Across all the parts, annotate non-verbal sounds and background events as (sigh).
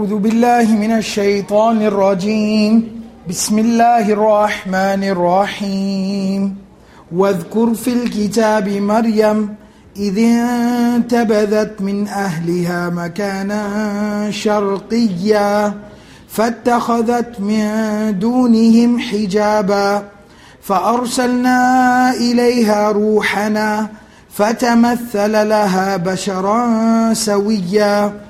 أعوذ بالله من الشيطان الرجيم. بسم الله الرحمن الرحيم. واذكر في الكتاب مريم إذ انتبذت من أهلها مكانا شرقيا فاتخذت من دونهم حجابا فأرسلنا إليها روحنا فتمثل لها بشرا سويا.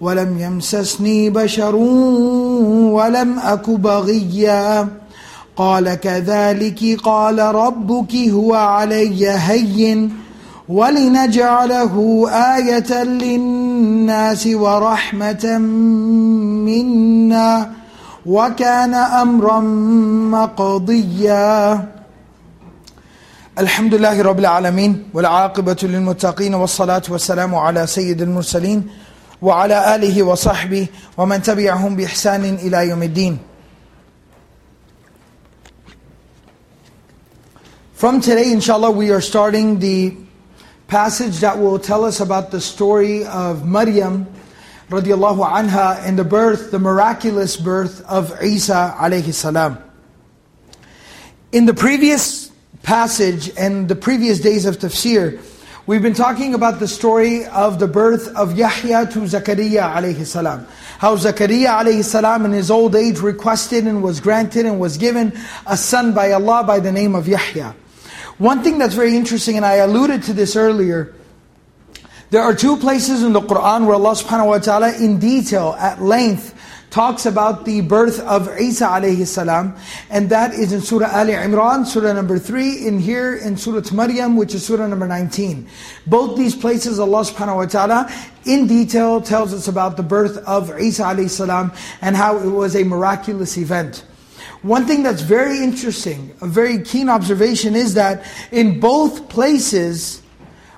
ولم يمسسني بشر ولم أك بغيا. قال كذلك قال ربك هو علي هين ولنجعله آية للناس ورحمة منا وكان أمرا مقضيا. الحمد لله رب العالمين والعاقبة للمتقين والصلاة والسلام على سيد المرسلين وعلى آله وصحبه ومن تبعهم بإحسان إلى يوم الدين From today, inshallah, we are starting the passage that will tell us about the story of Maryam radiallahu anha and the birth, the miraculous birth of Isa alayhi salam. In the previous passage and the previous days of tafsir, we've been talking about the story of the birth of Yahya to Zakaria alayhi salam. How Zakaria alayhi salam in his old age requested and was granted and was given a son by Allah by the name of Yahya. One thing that's very interesting, and I alluded to this earlier, there are two places in the Qur'an where Allah subhanahu wa ta'ala in detail, at length, talks about the birth of Isa alayhi salam, and that is in Surah Ali Imran, Surah number 3, in here in Surah Maryam, which is Surah number 19. Both these places Allah subhanahu wa ta'ala in detail tells us about the birth of Isa alayhi salam and how it was a miraculous event. One thing that's very interesting, a very keen observation is that in both places,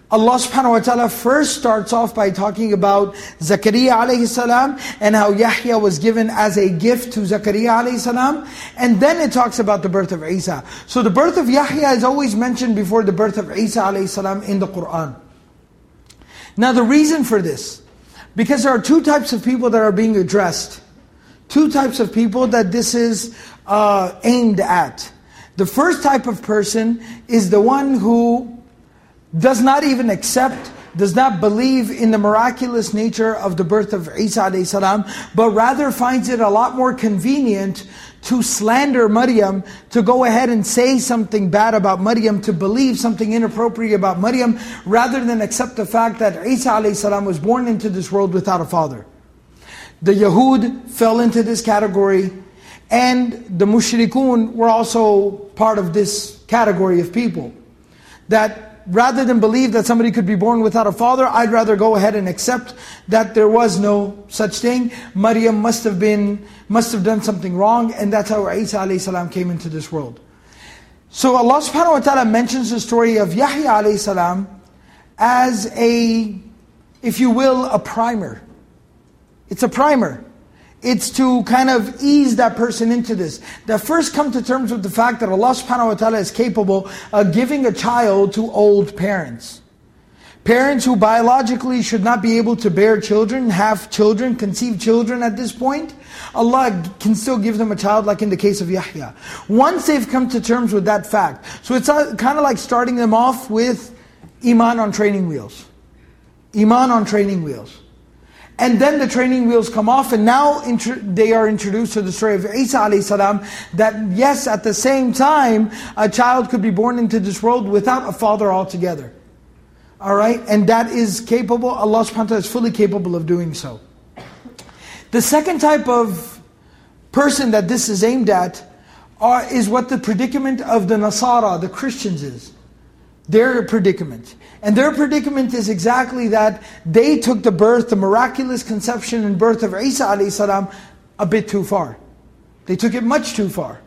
Allah subhanahu wa ta'ala first starts off by talking about Zakaria alayhi salam and how Yahya was given as a gift to Zakaria alayhi salam. And then it talks about the birth of Isa. So the birth of Yahya is always mentioned before the birth of Isa alayhi salam in the Qur'an. Now the reason for this, because there are two types of people that are being addressed. Two types of people that this is uh, aimed at. The first type of person is the one who does not even accept, does not believe in the miraculous nature of the birth of Isa salam, but rather finds it a lot more convenient to slander Maryam, to go ahead and say something bad about Maryam, to believe something inappropriate about Maryam, rather than accept the fact that Isa salam was born into this world without a father. The Yahud fell into this category, and the mushrikun were also part of this category of people. That rather than believe that somebody could be born without a father, I'd rather go ahead and accept that there was no such thing. Maryam must have been, must have done something wrong, and that's how Isa alayhi came into this world. So Allah subhanahu wa ta'ala mentions the story of Yahya alayhi salam as a, if you will, a primer. It's a primer. It's to kind of ease that person into this. That first come to terms with the fact that Allah subhanahu wa ta'ala is capable of giving a child to old parents. Parents who biologically should not be able to bear children, have children, conceive children at this point, Allah can still give them a child like in the case of Yahya. Once they've come to terms with that fact. So it's uh, kind of like starting them off with Iman on training wheels. Iman on training wheels. And then the training wheels come off, and now they are introduced to the story of Isa alayhi that yes, at the same time, a child could be born into this world without a father altogether. Alright? And that is capable, Allah subhanahu wa ta'ala is fully capable of doing so. The second type of person that this is aimed at are, is what the predicament of the Nasara, the Christians is. Their predicament. And their predicament is exactly that they took the birth, the miraculous conception and birth of Isa salam a bit too far. They took it much too far.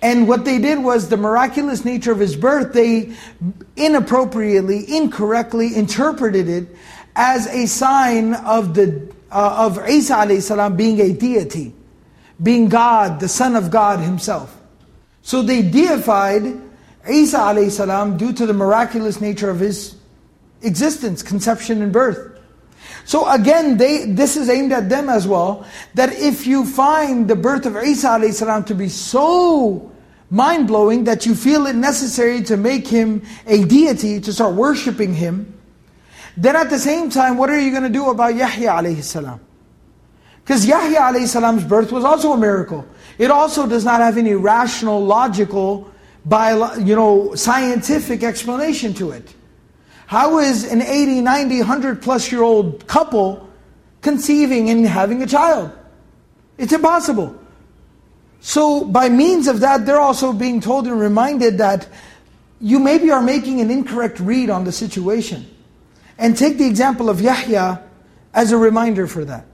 And what they did was the miraculous nature of his birth, they inappropriately, incorrectly interpreted it as a sign of the uh, of Isa salam being a deity, being God, the Son of God Himself. So they deified Isa alayhi due to the miraculous nature of his existence, conception and birth. So again, they this is aimed at them as well, that if you find the birth of Isa alayhi to be so mind-blowing that you feel it necessary to make him a deity, to start worshipping him, then at the same time, what are you going to do about Yahya alayhi salam? Because Yahya alayhi salam's birth was also a miracle. It also does not have any rational, logical, bio, you know, scientific explanation to it. How is an 80, 90, 100 plus year old couple conceiving and having a child? It's impossible. So by means of that, they're also being told and reminded that you maybe are making an incorrect read on the situation. And take the example of Yahya as a reminder for that.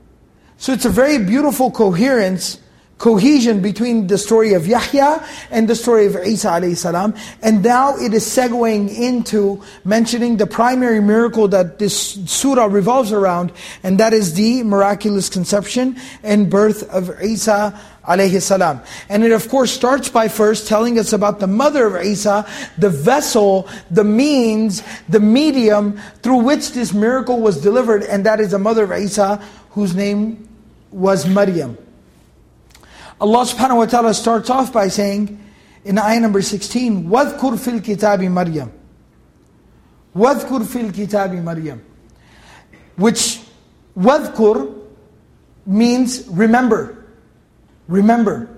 So it's a very beautiful coherence cohesion between the story of Yahya and the story of Isa alayhi. And now it is segueing into mentioning the primary miracle that this surah revolves around, and that is the miraculous conception and birth of Isa alayhi. And it of course starts by first telling us about the mother of Isa, the vessel, the means, the medium through which this miracle was delivered, and that is the mother of Isa, whose name was Maryam. Allah subhanahu wa ta'ala starts off by saying in ayah number 16, وَذْكُرْ فِي الْكِتَابِ مَرْيَمْ وَذْكُرْ فِي الْكِتَابِ مَرْيَمْ Which, وَذْكُر means remember. Remember.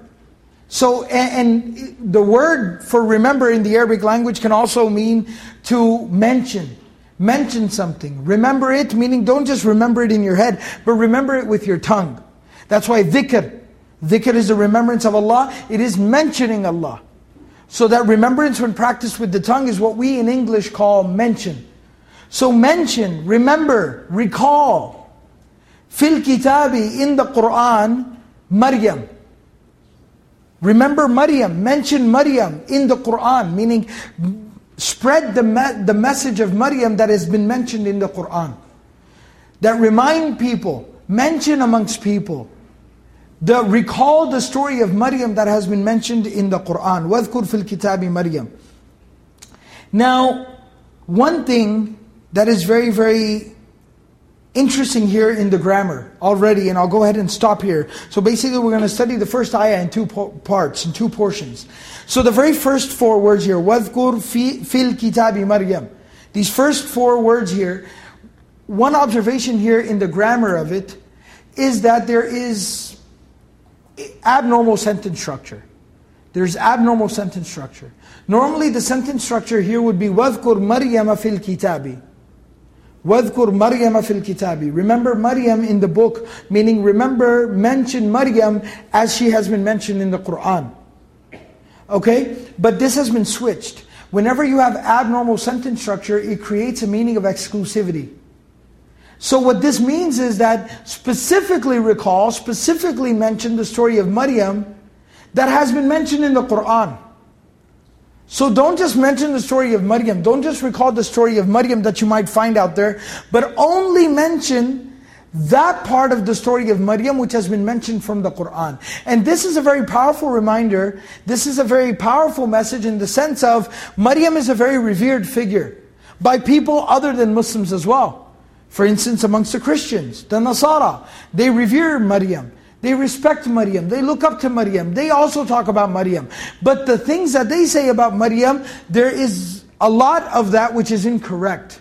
So, and, and the word for remember in the Arabic language can also mean to mention. Mention something. Remember it, meaning don't just remember it in your head, but remember it with your tongue. That's why dhikr, Dhikr is the remembrance of Allah. It is mentioning Allah. So that remembrance when practiced with the tongue is what we in English call mention. So mention, remember, recall. Fil kitabi, in the Qur'an, Maryam. Remember Maryam, mention Maryam in the Qur'an, meaning spread the, me the message of Maryam that has been mentioned in the Qur'an. That remind people, mention amongst people, the, recall the story of Maryam that has been mentioned in the Qur'an. وَذْكُرْ فِي الْكِتَابِ Maryam. Now, one thing that is very, very interesting here in the grammar already, and I'll go ahead and stop here. So basically we're going to study the first ayah in two parts, in two portions. So the very first four words here, وَذْكُرْ فِي, فِي الْكِتَابِ Maryam. These first four words here, one observation here in the grammar of it is that there is abnormal sentence structure. There's abnormal sentence structure. Normally the sentence structure here would be وَذْكُرْ مَرْيَمَ فِي الْكِتَابِ وَذْكُرْ مَرْيَمَ فِي الْكِتَابِ Remember Maryam in the book, meaning remember, mention Maryam as she has been mentioned in the Qur'an. Okay? But this has been switched. Whenever you have abnormal sentence structure, it creates a meaning of exclusivity. So what this means is that specifically recall, specifically mention the story of Maryam that has been mentioned in the Qur'an. So don't just mention the story of Maryam, don't just recall the story of Maryam that you might find out there, but only mention that part of the story of Maryam which has been mentioned from the Qur'an. And this is a very powerful reminder, this is a very powerful message in the sense of Maryam is a very revered figure by people other than Muslims as well. For instance, amongst the Christians, the Nasara, they revere Maryam. They respect Maryam. They look up to Maryam. They also talk about Maryam. But the things that they say about Maryam, there is a lot of that which is incorrect.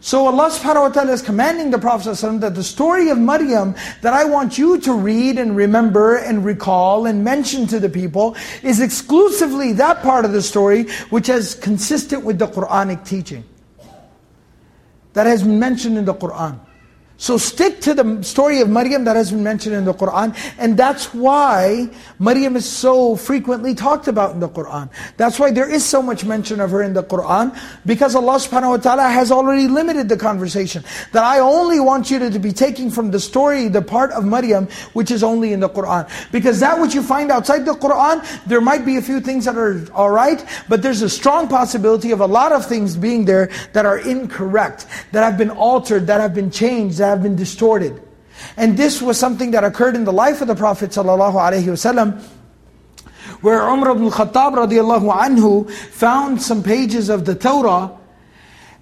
So Allah subhanahu wa ta'ala is commanding the Prophet ﷺ that the story of Maryam that I want you to read and remember and recall and mention to the people is exclusively that part of the story which is consistent with the Quranic teaching. That has been mentioned in the Qur'an. So stick to the story of Maryam that has been mentioned in the Qur'an. And that's why Maryam is so frequently talked about in the Qur'an. That's why there is so much mention of her in the Qur'an. Because Allah subhanahu wa ta'ala has already limited the conversation. That I only want you to, be taking from the story, the part of Maryam, which is only in the Qur'an. Because that which you find outside the Qur'an, there might be a few things that are alright, but there's a strong possibility of a lot of things being there that are incorrect, that have been altered, that have been changed, that have been distorted. And this was something that occurred in the life of the Prophet ﷺ, where Umar ibn Khattab radiallahu anhu found some pages of the Torah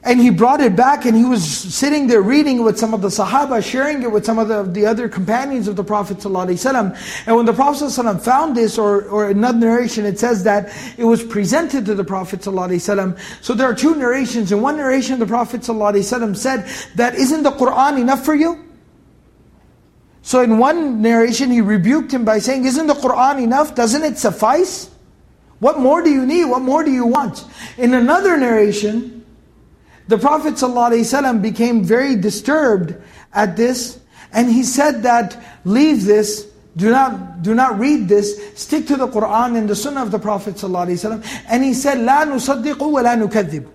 and he brought it back and he was sitting there reading with some of the Sahaba, sharing it with some of the, the other companions of the Prophet ﷺ. And when the Prophet ﷺ found this, or, or another narration, it says that it was presented to the Prophet ﷺ. So there are two narrations. In one narration, the Prophet ﷺ said that, isn't the Qur'an enough for you? So in one narration, he rebuked him by saying, isn't the Qur'an enough? Doesn't it suffice? What more do you need? What more do you want? In another narration, the Prophet ﷺ became very disturbed at this, and he said that, leave this, do not, do not read this, stick to the Qur'an and the Sunnah of the Prophet ﷺ. And he said, لا نصدق ولا نكذب.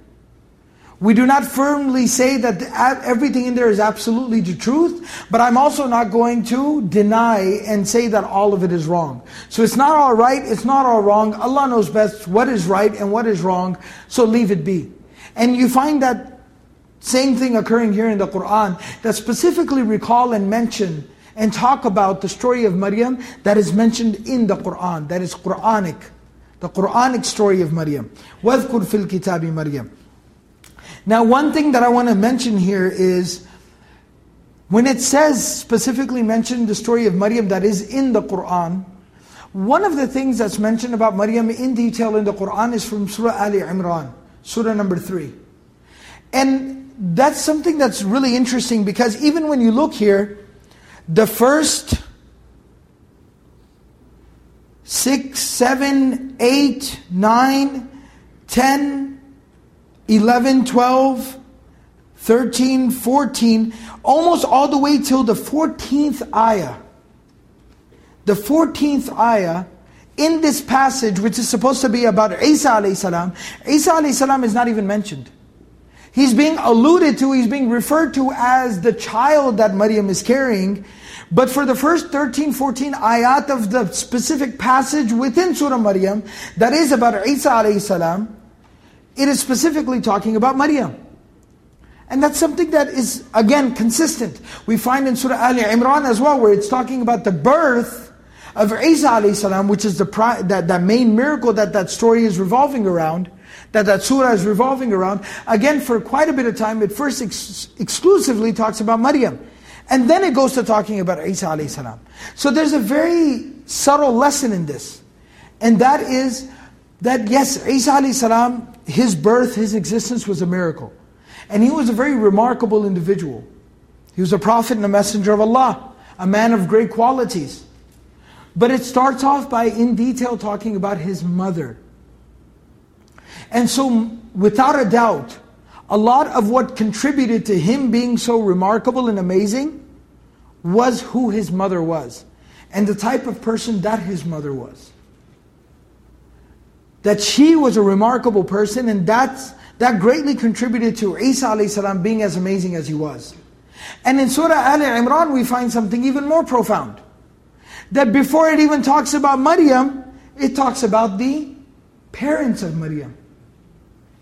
We do not firmly say that everything in there is absolutely the truth, but I'm also not going to deny and say that all of it is wrong. So it's not all right, it's not all wrong. Allah knows best what is right and what is wrong, so leave it be. And you find that same thing occurring here in the Qur'an, that specifically recall and mention and talk about the story of Maryam that is mentioned in the Qur'an, that is Qur'anic. The Qur'anic story of Maryam. وَذْكُرْ فِي الْكِتَابِ Maryam. Now one thing that I want to mention here is, when it says, specifically mentioned the story of Maryam that is in the Qur'an, one of the things that's mentioned about Maryam in detail in the Qur'an is from Surah Ali Imran. Surah number 3. And that's something that's really interesting because even when you look here, the first six, seven, eight, nine, ten, eleven, twelve, thirteen, fourteen, almost all the way till the 14th ayah. The 14th ayah in this passage, which is supposed to be about Isa salam, Isa salam is not even mentioned. He's being alluded to, he's being referred to as the child that Maryam is carrying. But for the first 13, 14 ayat of the specific passage within Surah Maryam, that is about Isa salam, it is specifically talking about Maryam. And that's something that is, again, consistent. We find in Surah Ali Imran as well, where it's talking about the birth of Isa alayhi salam, which is the that, that main miracle that that story is revolving around, that that surah is revolving around. Again, for quite a bit of time, it first ex exclusively talks about Maryam. And then it goes to talking about Isa alayhi. So there's a very subtle lesson in this. And that is that yes, Isa alayhi his birth, his existence was a miracle. And he was a very remarkable individual. He was a prophet and a messenger of Allah, a man of great qualities. But it starts off by in detail talking about his mother. And so, without a doubt, a lot of what contributed to him being so remarkable and amazing was who his mother was. And the type of person that his mother was. That she was a remarkable person and that's, that greatly contributed to Isa salam being as amazing as he was. And in Surah Al Imran we find something even more profound that before it even talks about Maryam, it talks about the parents of Maryam.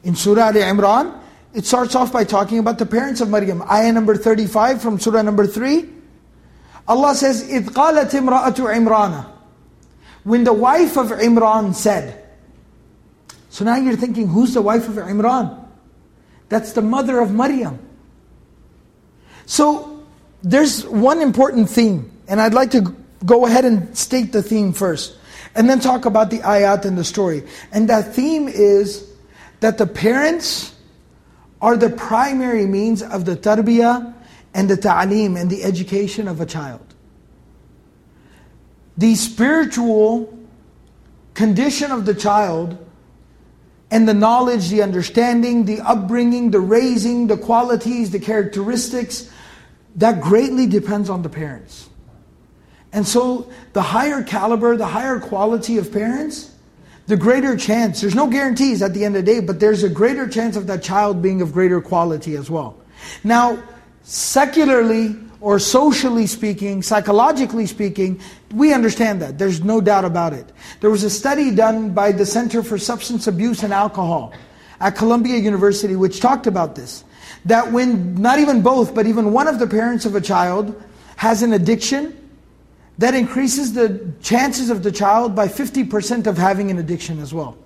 In Surah Al Imran, it starts off by talking about the parents of Maryam. Ayah number 35 from Surah number 3. Allah says, إِذْ قَالَتِ امْرَأَةُ عِمْرَانَ When the wife of Imran said, so now you're thinking, who's the wife of Imran? That's the mother of Maryam. So, there's one important theme, and I'd like to go ahead and state the theme first. And then talk about the ayat and the story. And that theme is that the parents are the primary means of the tarbiyah and the ta'aleem and the education of a child. The spiritual condition of the child and the knowledge, the understanding, the upbringing, the raising, the qualities, the characteristics, that greatly depends on the parents. And so the higher caliber, the higher quality of parents, the greater chance, there's no guarantees at the end of the day, but there's a greater chance of that child being of greater quality as well. Now, secularly or socially speaking, psychologically speaking, we understand that. There's no doubt about it. There was a study done by the Center for Substance Abuse and Alcohol at Columbia University which talked about this. That when not even both, but even one of the parents of a child has an addiction, that increases the chances of the child by 50% of having an addiction as well.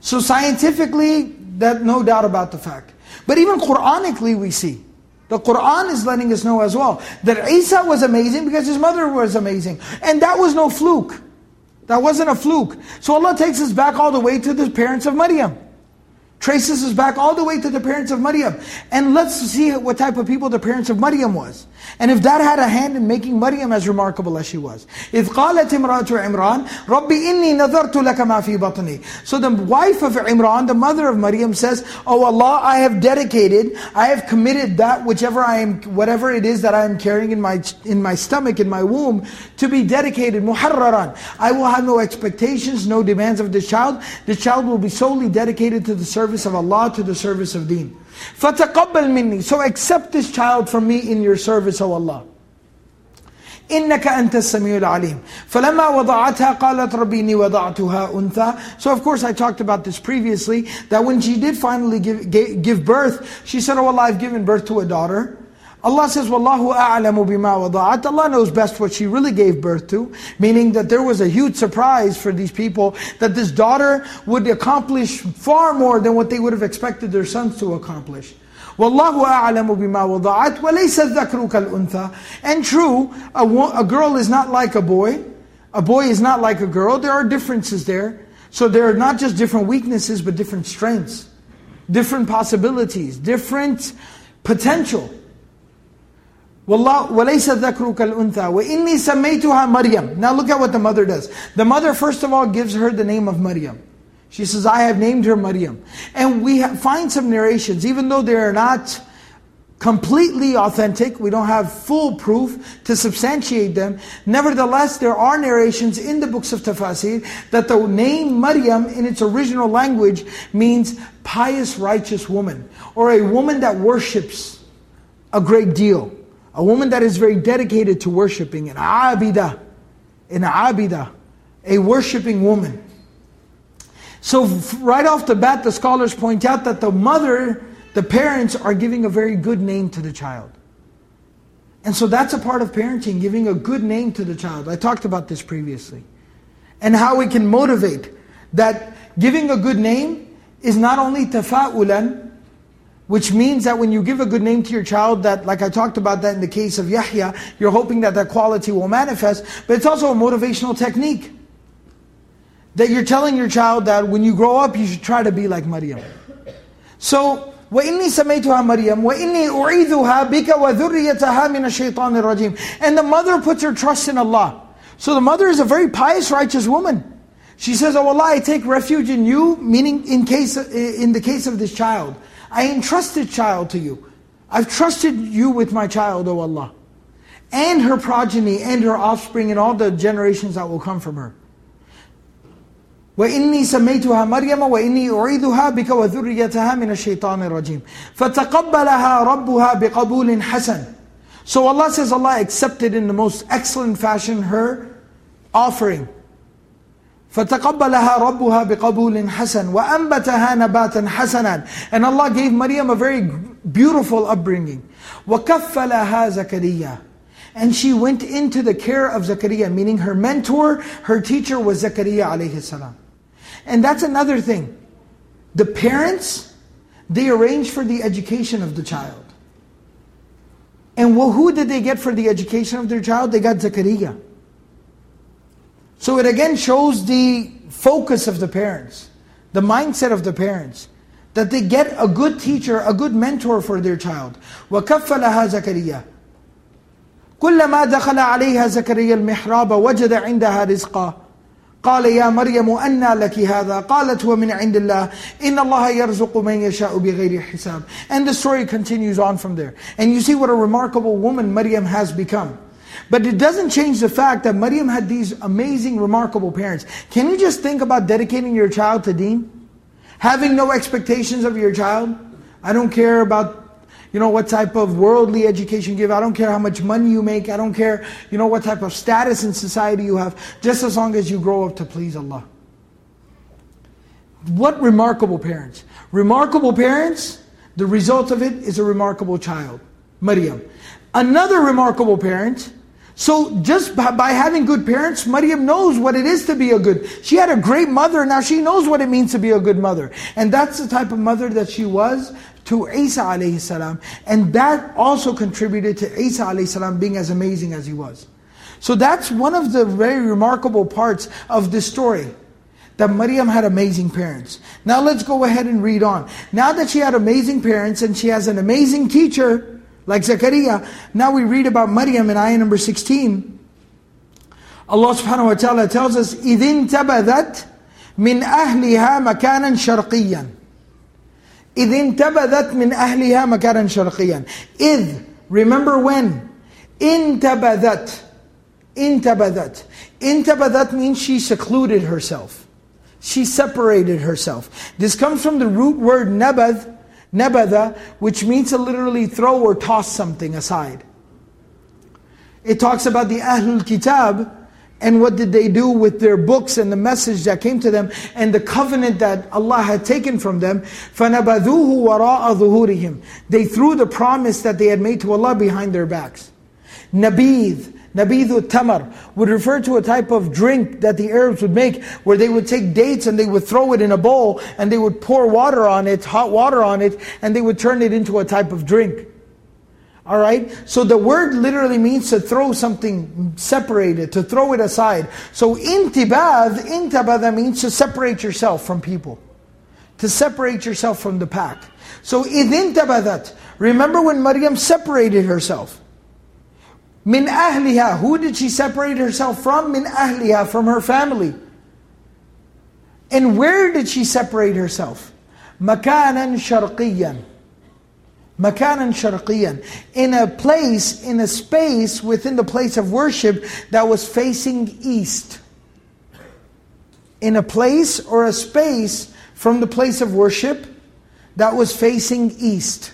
So scientifically, that no doubt about the fact. But even Quranically we see, the Quran is letting us know as well, that Isa was amazing because his mother was amazing. And that was no fluke. That wasn't a fluke. So Allah takes us back all the way to the parents of Maryam traces us back all the way to the parents of Maryam. And let's see what type of people the parents of Maryam was. And if that had a hand in making Maryam as remarkable as she was. إِذْ قَالَتِ امْرَأَةُ عِمْرَانَ رَبِّ إِنِّي نَذَرْتُ لَكَ مَا فِي بَطْنِي So the wife of Imran, the mother of Maryam says, Oh Allah, I have dedicated, I have committed that whichever I am, whatever it is that I am carrying in my, in my stomach, in my womb, to be dedicated, muharraran. I will have no expectations, no demands of this child. This child will be solely dedicated to the service service of Allah, to the service of deen. فَتَقَبَّلْ مِنِّي So accept this child from me in your service, O Allah. إنك أنت السميع العليم فلما وضعتها قالت ربي إني وضعتها أنثى So of course I talked about this previously that when she did finally give, give birth she said oh Allah I've given birth to a daughter Allah says, Wallahu a'lamu bima wada'at. Allah knows best what she really gave birth to. Meaning that there was a huge surprise for these people that this daughter would accomplish far more than what they would have expected their sons to accomplish. Wallahu a'lamu bima wada'at. وَلَيْسَ الذَّكْرُ كَالْأُنثَى And true, a, a girl is not like a boy. A boy is not like a girl. There are differences there. So there are not just different weaknesses, but different strengths. Different possibilities. Different potential. وَاللَّهُ وَلَيْسَ الذَّكْرُ كَالْأُنْثَى وَإِنِّي سَمَّيْتُهَا Maryam. Now look at what the mother does. The mother first of all gives her the name of Maryam. She says, I have named her Maryam. And we find some narrations, even though they are not completely authentic, we don't have full proof to substantiate them. Nevertheless, there are narrations in the books of tafsir that the name Maryam in its original language means pious righteous woman, or a woman that worships a great deal. A woman that is very dedicated to worshiping, an abida, an abida, a worshiping woman. So right off the bat, the scholars point out that the mother, the parents are giving a very good name to the child. And so that's a part of parenting, giving a good name to the child. I talked about this previously. And how we can motivate that giving a good name is not only tafa'ulan, which means that when you give a good name to your child, that like I talked about that in the case of Yahya, you're hoping that that quality will manifest, but it's also a motivational technique. That you're telling your child that when you grow up, you should try to be like Maryam. So, وَإِنِّي سَمَيْتُهَا مَرْيَمْ وَإِنِّي أُعِيذُهَا بِكَ وَذُرِّيَّتَهَا مِنَ الشَّيْطَانِ الرَّجِيمِ And the mother puts her trust in Allah. So the mother is a very pious, righteous woman. She says, Oh Allah, I take refuge in you, meaning in, case, in the case of this child. I entrusted child to you. I've trusted you with my child, O Allah. And her progeny, and her offspring, and all the generations that will come from her. وإني سميتها مريم وإني أعيذها بك وذريتها من الشيطان الرجيم فتقبلها ربها بقبول حسن So Allah says Allah accepted in the most excellent fashion her offering فَتَقَبَّلَهَا رَبُّهَا بِقَبُولٍ حَسَنٍ وَأَنْبَتَهَا نَبَاتًا حَسَنًا And Allah gave Maryam a very beautiful upbringing. وَكَفَّلَهَا زَكَرِيَّا And she went into the care of Zakaria, meaning her mentor, her teacher was Zakaria alayhi salam. And that's another thing. The parents, they arrange for the education of the child. And who did they get for the education of their child? They got Zakaria. So it again shows the focus of the parents, the mindset of the parents. that they get a good teacher, a good mentor for their child. وَكَفَّلَهَا زَكَرِيَّا كلما دخل عليها زكريا المحراب وجد عندها رزقا قال يا مريم أنى لك هذا قالت ومن عند الله إن الله يرزق من يشاء بغير حساب and the story continues on from there and you see what a remarkable woman Maryam has become but it doesn't change the fact that Maryam had these amazing remarkable parents can you just think about dedicating your child to deen having no expectations of your child I don't care about you know, what type of worldly education you give. I don't care how much money you make. I don't care, you know, what type of status in society you have. Just as long as you grow up to please Allah. What remarkable parents. Remarkable parents, the result of it is a remarkable child. Maryam. Another remarkable parent, so just by, by, having good parents, Maryam knows what it is to be a good. She had a great mother, now she knows what it means to be a good mother. And that's the type of mother that she was to Isa alayhi salam. And that also contributed to Isa alayhi salam being as amazing as he was. So that's one of the very remarkable parts of this story. That Maryam had amazing parents. Now let's go ahead and read on. Now that she had amazing parents and she has an amazing teacher, like Zakaria, now we read about Maryam in ayah number 16. Allah subhanahu wa ta'ala tells us, إِذِ انْتَبَذَتْ مِنْ أَهْلِهَا مَكَانًا شَرْقِيًّا إذ انتبذت من أهلها مكانا شرقيا إذ remember when انتبذت انتبذت انتبذت means she secluded herself she separated herself this comes from the root word nabadh nabadha which means to literally throw or toss something aside it talks about the Ahlul Kitab and what did they do with their books and the message that came to them and the covenant that Allah had taken from them? فَنَبَذُوهُ وَرَاءَ ظُهُورِهِمْ They threw the promise that they had made to Allah behind their backs. Nabidh, Nabidhu tamar would refer to a type of drink that the Arabs would make where they would take dates and they would throw it in a bowl and they would pour water on it, hot water on it, and they would turn it into a type of drink. All right? So the word literally means to throw something separated, to throw it aside. So intibad, intabada means to separate yourself from people. To separate yourself from the pack. So idintabadat. Remember when Maryam separated herself. Min ahliha. Who did she separate herself from? Min ahliha, from her family. And where did she separate herself? Makanan sharqiyan Makanan sharqiyan. In a place, in a space within the place of worship that was facing east. In a place or a space from the place of worship that was facing east.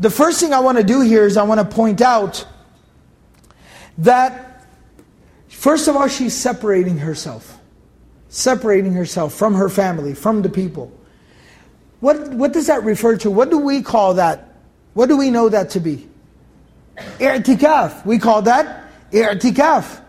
The first thing I want to do here is I want to point out that, first of all, she's separating herself. Separating herself from her family, from the people. What, what does that refer to? What do we call that? What do we know that to be? I'tikaf. We call that i'tikaf.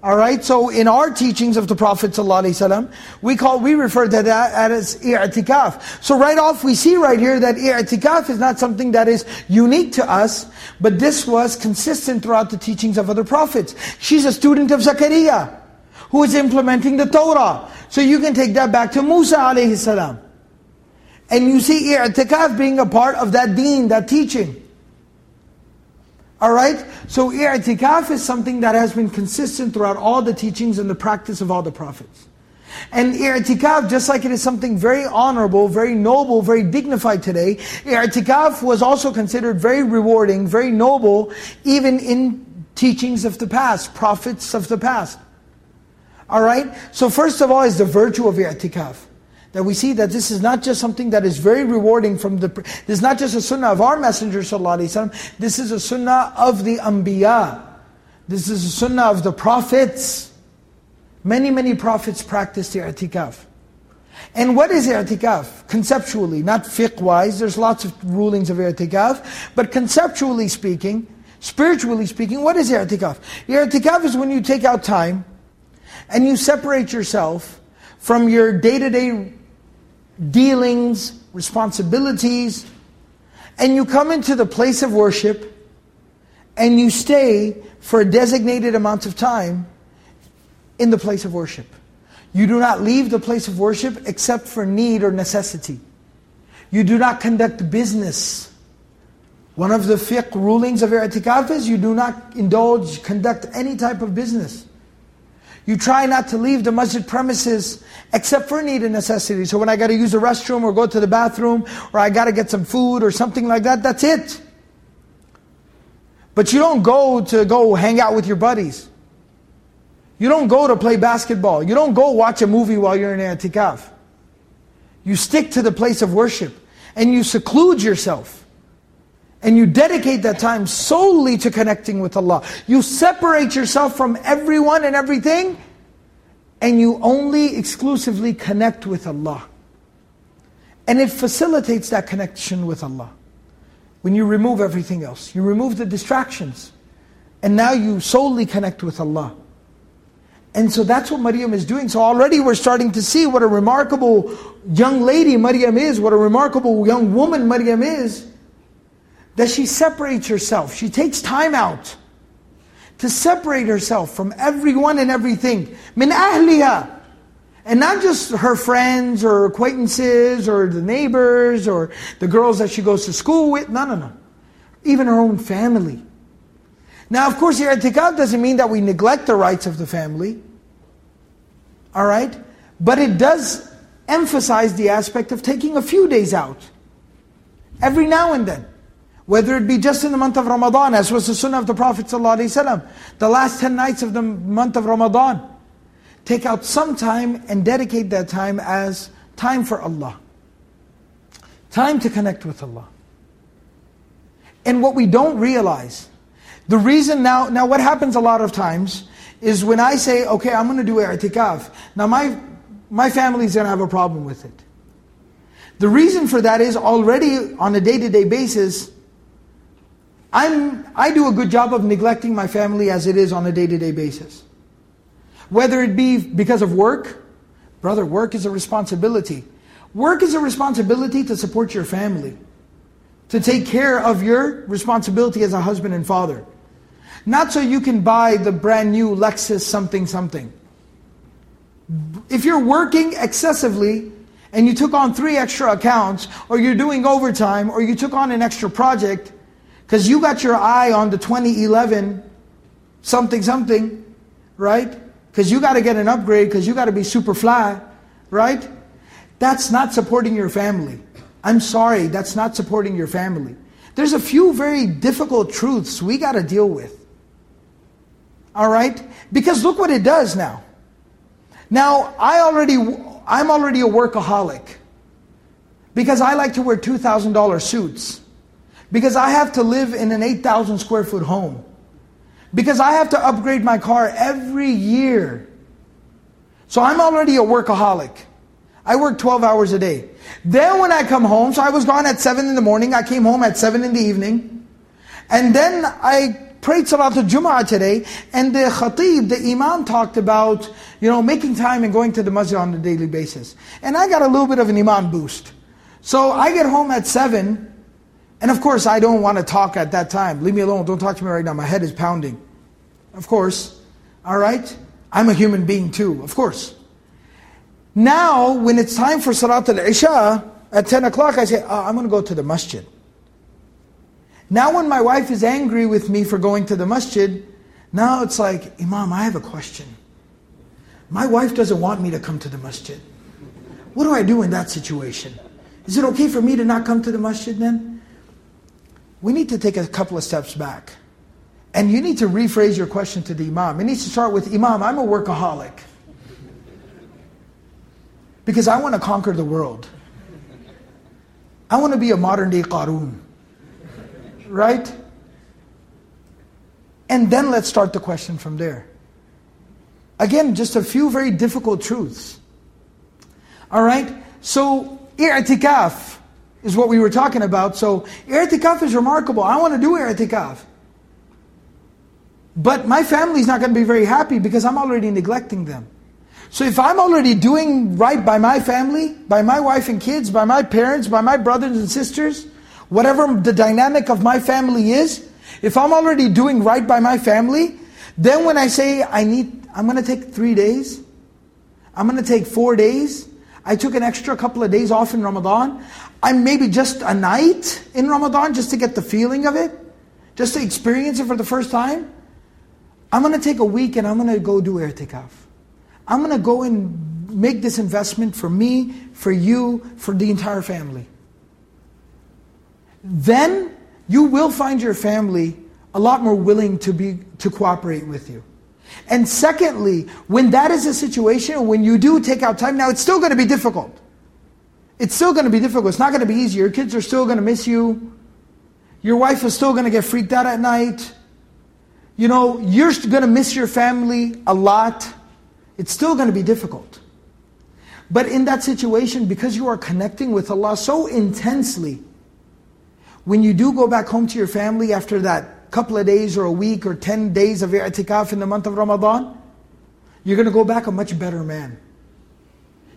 All right, so in our teachings of the Prophet ﷺ, we call we refer to that as i'tikaf. So right off we see right here that i'tikaf is not something that is unique to us, but this was consistent throughout the teachings of other prophets. She's a student of Zakaria, who is implementing the Torah. So you can take that back to Musa alayhi salam. And you see i'tikaf being a part of that deen, that teaching. Alright? So i'tikaf is something that has been consistent throughout all the teachings and the practice of all the prophets. And i'tikaf, just like it is something very honorable, very noble, very dignified today, i'tikaf was also considered very rewarding, very noble, even in teachings of the past, prophets of the past. Alright? So first of all is the virtue of i'tikaf that we see that this is not just something that is very rewarding from the, this is not just a sunnah of our Messenger ﷺ, this is a sunnah of the anbiya. This is a sunnah of the prophets. Many, many prophets practiced the i'tikaf. And what is i'tikaf? Conceptually, not fiqh-wise, there's lots of rulings of i'tikaf, but conceptually speaking, spiritually speaking, what is i'tikaf? I'tikaf is when you take out time and you separate yourself from your day-to-day dealings, responsibilities, and you come into the place of worship and you stay for a designated amount of time in the place of worship. You do not leave the place of worship except for need or necessity. You do not conduct business. One of the fiqh rulings of i'tikaf is you do not indulge, conduct any type of business. You try not to leave the masjid premises except for need and necessity. So when I got to use the restroom or go to the bathroom or I got to get some food or something like that, that's it. But you don't go to go hang out with your buddies. You don't go to play basketball. You don't go watch a movie while you're in i'tikaf. You stick to the place of worship and you seclude yourself. And you dedicate that time solely to connecting with Allah. You separate yourself from everyone and everything, and you only exclusively connect with Allah. And it facilitates that connection with Allah. When you remove everything else, you remove the distractions, and now you solely connect with Allah. And so that's what Maryam is doing. So already we're starting to see what a remarkable young lady Maryam is, what a remarkable young woman Maryam is that she separates herself. She takes time out to separate herself from everyone and everything. Min ahliha. And not just her friends or acquaintances or the neighbors or the girls that she goes to school with. No, no, no. Even her own family. Now, of course, i'tikaf doesn't mean that we neglect the rights of the family. All right? But it does emphasize the aspect of taking a few days out. Every now and then. Whether it be just in the month of Ramadan, as was the sunnah of the Prophet ﷺ, the last 10 nights of the month of Ramadan. Take out some time and dedicate that time as time for Allah. Time to connect with Allah. And what we don't realize, the reason now, now what happens a lot of times is when I say, okay, I'm going to do i'tikaf. Now my, my family's going to have a problem with it. The reason for that is already on a day-to-day basis, I'm, I do a good job of neglecting my family as it is on a day-to-day basis. Whether it be because of work, brother, work is a responsibility. Work is a responsibility to support your family, to take care of your responsibility as a husband and father. Not so you can buy the brand new Lexus something something. If you're working excessively and you took on three extra accounts, or you're doing overtime, or you took on an extra project, because you got your eye on the 2011 something something, right? Because you got to get an upgrade, because you got to be super fly, right? That's not supporting your family. I'm sorry, that's not supporting your family. There's a few very difficult truths we got to deal with. All right? Because look what it does now. Now, I already, I'm already a workaholic. Because I like to wear $2,000 suits. Because I have to live in an 8,000 square foot home. Because I have to upgrade my car every year. So I'm already a workaholic. I work 12 hours a day. Then when I come home, so I was gone at 7 in the morning, I came home at 7 in the evening. And then I prayed Salatul Jum'ah today, and the khatib, the iman talked about, you know, making time and going to the masjid on a daily basis. And I got a little bit of an imam boost. So I get home at 7, and of course, I don't want to talk at that time. Leave me alone. Don't talk to me right now. My head is pounding. Of course. All right? I'm a human being too. Of course. Now, when it's time for Salat al-Isha, at 10 o'clock, I say, oh, I'm going to go to the masjid. Now when my wife is angry with me for going to the masjid, now it's like, Imam, I have a question. My wife doesn't want me to come to the masjid. What do I do in that situation? Is it okay for me to not come to the masjid then? We need to take a couple of steps back. And you need to rephrase your question to the Imam. It needs to start with, Imam, I'm a workaholic. Because I want to conquer the world. I want to be a modern day Qarun. Right? And then let's start the question from there. Again, just a few very difficult truths. All right? So, i'tikaf is what we were talking about. So i'tikaf is remarkable. I want to do i'tikaf. But my family's not going to be very happy because I'm already neglecting them. So if I'm already doing right by my family, by my wife and kids, by my parents, by my brothers and sisters, whatever the dynamic of my family is, if I'm already doing right by my family, then when I say I need, I'm going to take three days, I'm going to take four days, I took an extra couple of days off in Ramadan. I'm maybe just a night in Ramadan just to get the feeling of it, just to experience it for the first time. I'm going to take a week and I'm going to go do i'tikaf. I'm going to go and make this investment for me, for you, for the entire family. Then you will find your family a lot more willing to be to cooperate with you. And secondly, when that is a situation, when you do take out time, now it's still going to be difficult. It's still going to be difficult. It's not going to be easy. Your kids are still going to miss you. Your wife is still going to get freaked out at night. You know, you're going to miss your family a lot. It's still going to be difficult. But in that situation, because you are connecting with Allah so intensely, when you do go back home to your family after that couple of days or a week or 10 days of i'tikaf in the month of Ramadan, you're going to go back a much better man.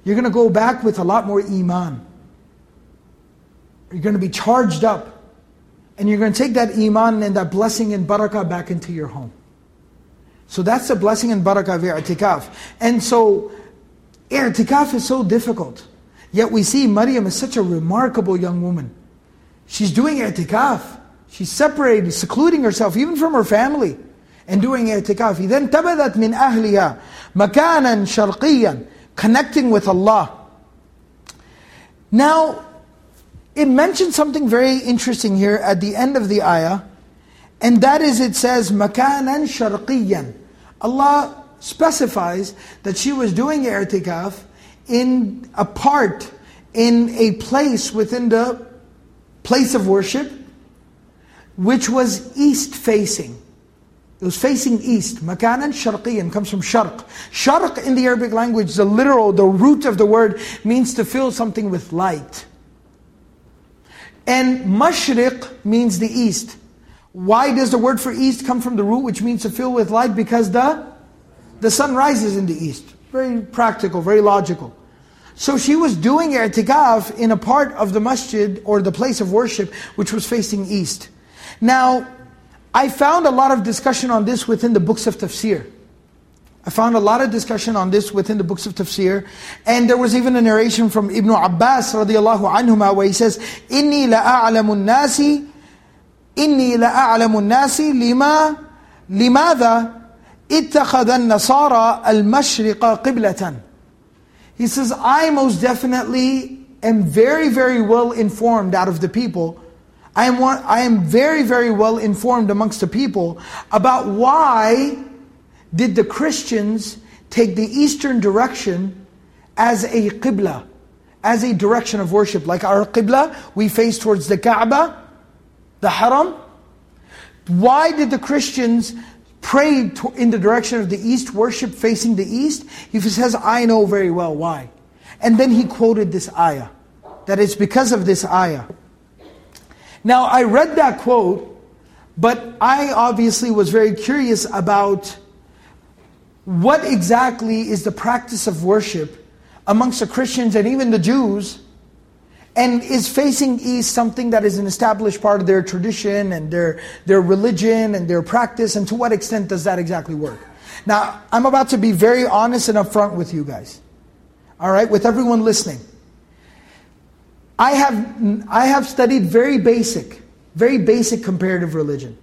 You're going to go back with a lot more iman. You're going to be charged up. And you're going to take that iman and that blessing and barakah back into your home. So that's the blessing and barakah of i'tikaf. And so, i'tikaf is so difficult. Yet we see Maryam is such a remarkable young woman. She's doing i'tikaf. She's separated, secluding herself even from her family and doing i'tikaf. إِذَا انْتَبَذَتْ مِنْ أَهْلِهَا مَكَانًا شَرْقِيًّا Connecting with Allah. Now, it mentions something very interesting here at the end of the ayah, and that is it says, مَكَانًا شَرْقِيًّا Allah specifies that she was doing i'tikaf in a part, in a place within the place of worship, which was east facing. It was facing east. Makanan sharqiyan comes from sharq. Sharq in the Arabic language, the literal, the root of the word means to fill something with light. And mashriq means the east. Why does the word for east come from the root which means to fill with light? Because the, the sun rises in the east. Very practical, very logical. So she was doing i'tikaf in a part of the masjid or the place of worship which was facing east. Now, I found a lot of discussion on this within the books of tafsir. I found a lot of discussion on this within the books of tafsir. And there was even a narration from Ibn Abbas radiallahu anhuma where he says, إِنِّي لَأَعْلَمُ النَّاسِ إِنِّي لَأَعْلَمُ النَّاسِ لِمَا لِمَاذَا اتَّخَذَ النَّصَارَى الْمَشْرِقَ قِبْلَةً He says, I most definitely am very, very well informed out of the people I am, I am very, very well informed amongst the people about why did the Christians take the eastern direction as a qibla, as a direction of worship. Like our qibla, we face towards the Kaaba, the haram. Why did the Christians pray in the direction of the east, worship facing the east? He says, I know very well why. And then he quoted this ayah, that it's because of this ayah. Now, I read that quote, but I obviously was very curious about what exactly is the practice of worship amongst the Christians and even the Jews, and is facing east something that is an established part of their tradition and their, their religion and their practice, and to what extent does that exactly work? Now, I'm about to be very honest and upfront with you guys. All right, with everyone listening. I have, I have studied very basic, very basic comparative religion.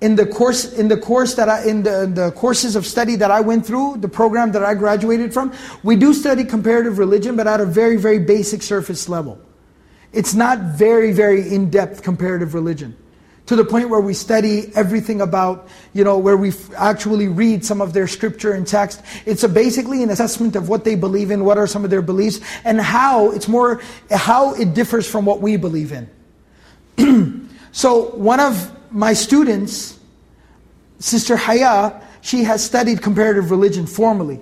In the course, in the course that I, in the, the courses of study that I went through, the program that I graduated from, we do study comparative religion, but at a very, very basic surface level. It's not very, very in-depth comparative religion to the point where we study everything about, you know, where we actually read some of their scripture and text. It's a basically an assessment of what they believe in, what are some of their beliefs, and how it's more, how it differs from what we believe in. (clears throat) so one of my students, Sister Haya, she has studied comparative religion formally.